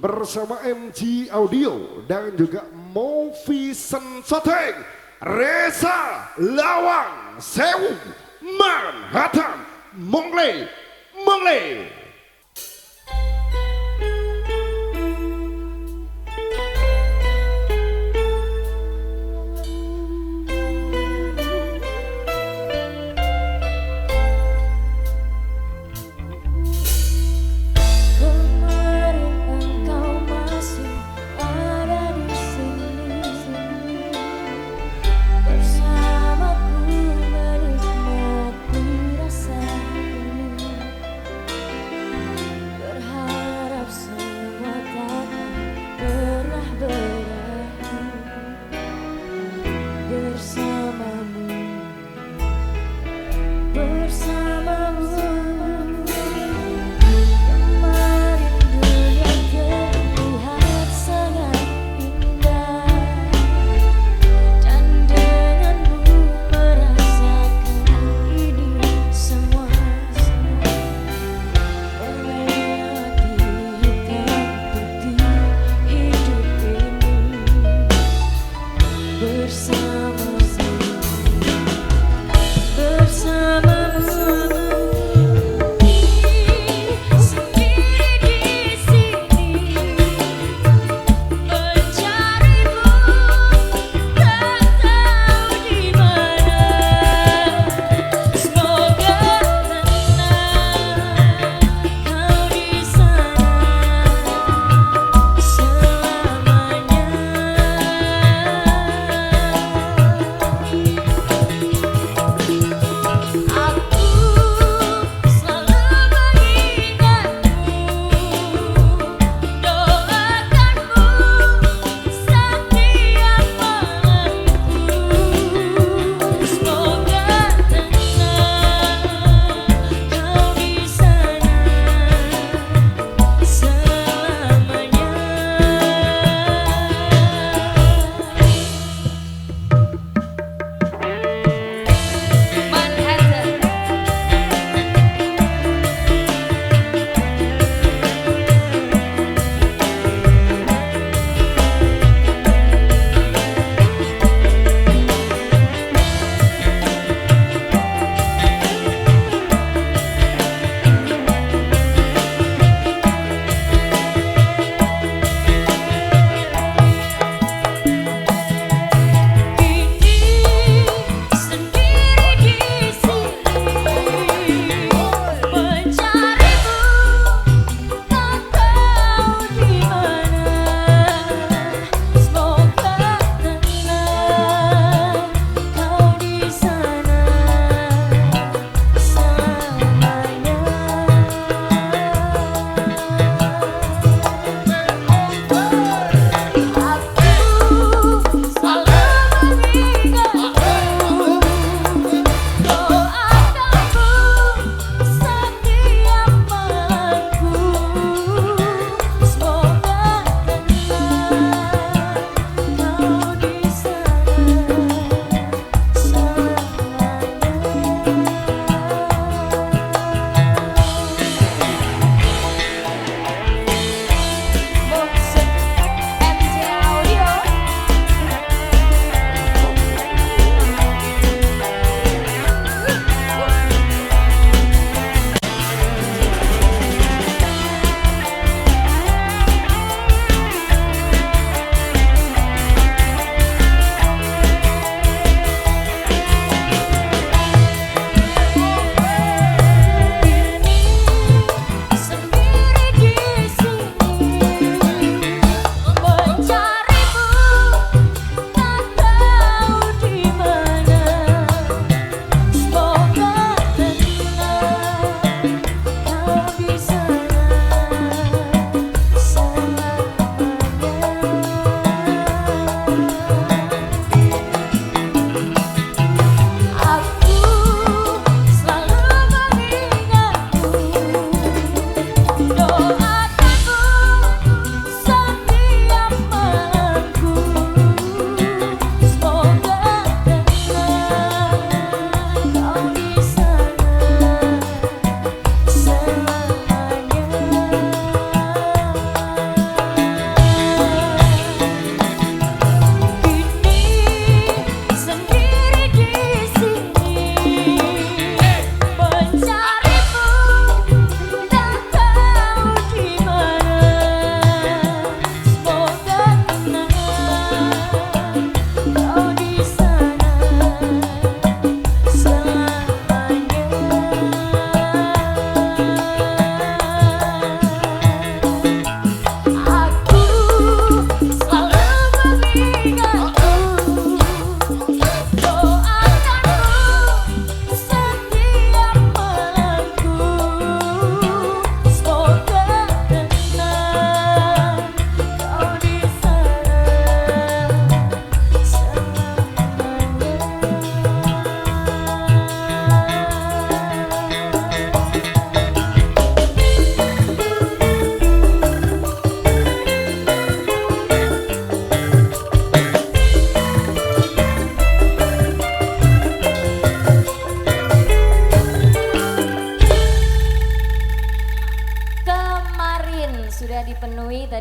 bersama MG Audio dan juga Movi Sensoteng Reza Lawang Sewu Manhattan Mongle Mongle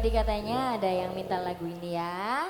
tadi katanya ada yang minta lagu ini ya.